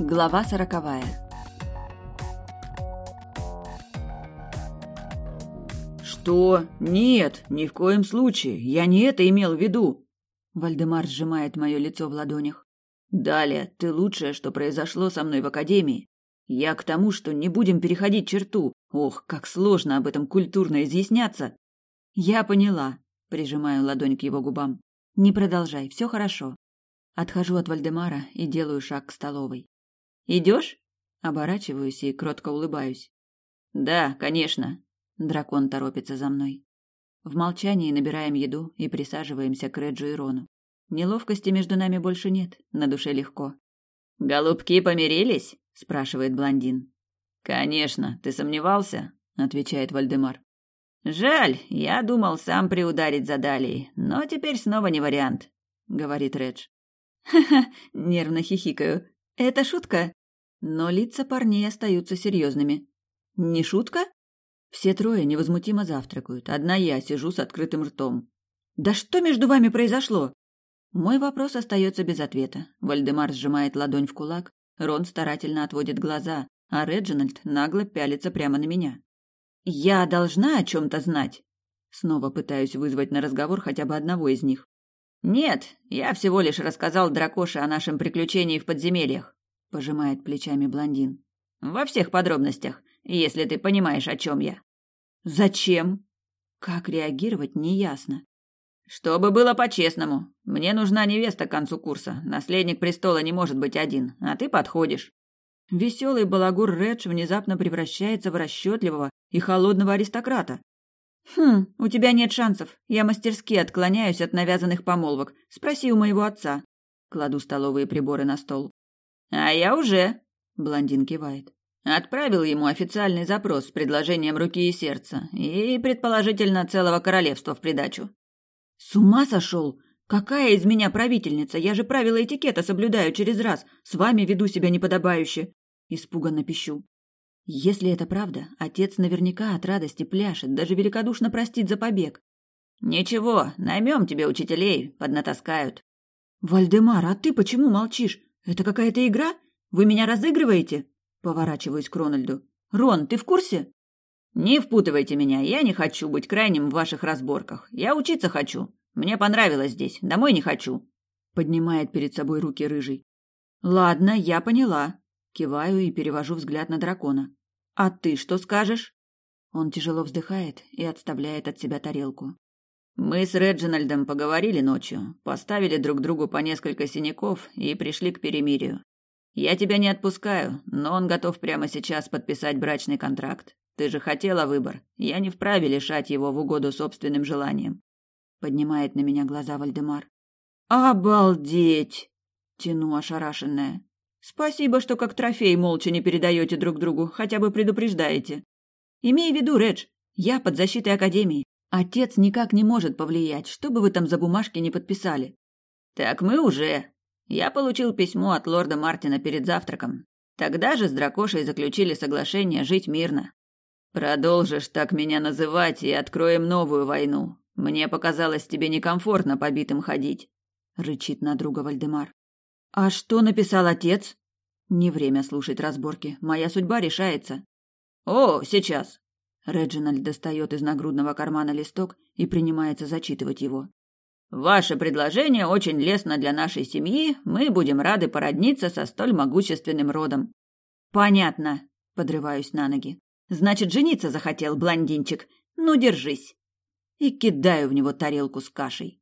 Глава сороковая. Что? Нет, ни в коем случае. Я не это имел в виду. Вальдемар сжимает мое лицо в ладонях. Далее, ты лучшее, что произошло со мной в академии. Я к тому, что не будем переходить черту. Ох, как сложно об этом культурно изъясняться. Я поняла, прижимаю ладонь к его губам. Не продолжай, все хорошо. Отхожу от Вальдемара и делаю шаг к столовой. Идешь? Оборачиваюсь и кротко улыбаюсь. Да, конечно. Дракон торопится за мной. В молчании набираем еду и присаживаемся к Реджу и Рону. Неловкости между нами больше нет, на душе легко. «Голубки помирились?» – спрашивает блондин. «Конечно, ты сомневался?» – отвечает Вальдемар. «Жаль, я думал сам приударить за Далией, но теперь снова не вариант», — говорит Редж. «Ха-ха», — нервно хихикаю. «Это шутка?» Но лица парней остаются серьезными. «Не шутка?» Все трое невозмутимо завтракают. Одна я сижу с открытым ртом. «Да что между вами произошло?» Мой вопрос остается без ответа. Вальдемар сжимает ладонь в кулак, Рон старательно отводит глаза, а Реджинальд нагло пялится прямо на меня. Я должна о чем-то знать. Снова пытаюсь вызвать на разговор хотя бы одного из них. Нет, я всего лишь рассказал Дракоше о нашем приключении в подземельях, пожимает плечами блондин. Во всех подробностях, если ты понимаешь, о чем я. Зачем? Как реагировать, неясно. Чтобы было по-честному. Мне нужна невеста к концу курса. Наследник престола не может быть один, а ты подходишь. Веселый балагур Редж внезапно превращается в расчетливого и холодного аристократа. «Хм, у тебя нет шансов. Я мастерски отклоняюсь от навязанных помолвок. Спроси у моего отца». Кладу столовые приборы на стол. «А я уже», — блондин кивает. Отправил ему официальный запрос с предложением руки и сердца и, предположительно, целого королевства в придачу. «С ума сошел? Какая из меня правительница? Я же правила этикета соблюдаю через раз. С вами веду себя неподобающе. Испуганно пищу. Если это правда, отец наверняка от радости пляшет, даже великодушно простит за побег. Ничего, наймем тебе учителей, поднатаскают. Вальдемар, а ты почему молчишь? Это какая-то игра? Вы меня разыгрываете? Поворачиваюсь к Рональду. Рон, ты в курсе? Не впутывайте меня, я не хочу быть крайним в ваших разборках. Я учиться хочу. Мне понравилось здесь, домой не хочу. Поднимает перед собой руки рыжий. Ладно, я поняла. Киваю и перевожу взгляд на дракона. А ты что скажешь? Он тяжело вздыхает и отставляет от себя тарелку. Мы с Реджинальдом поговорили ночью, поставили друг другу по несколько синяков и пришли к перемирию. Я тебя не отпускаю, но он готов прямо сейчас подписать брачный контракт. Ты же хотела выбор. Я не вправе лишать его в угоду собственным желаниям поднимает на меня глаза Вальдемар. Обалдеть! Тяну ошарашенная. Спасибо, что как трофей молча не передаете друг другу, хотя бы предупреждаете. Имей в виду, Редж, я под защитой Академии. Отец никак не может повлиять, что бы вы там за бумажки не подписали. Так мы уже. Я получил письмо от лорда Мартина перед завтраком. Тогда же с Дракошей заключили соглашение жить мирно. Продолжишь так меня называть, и откроем новую войну. Мне показалось тебе некомфортно побитым ходить, рычит на друга Вальдемар. А что написал отец? Не время слушать разборки. Моя судьба решается. О, сейчас. Реджинальд достает из нагрудного кармана листок и принимается зачитывать его. Ваше предложение очень лестно для нашей семьи. Мы будем рады породниться со столь могущественным родом. Понятно. Подрываюсь на ноги. Значит, жениться захотел блондинчик. Ну, держись и кидаю в него тарелку с кашей.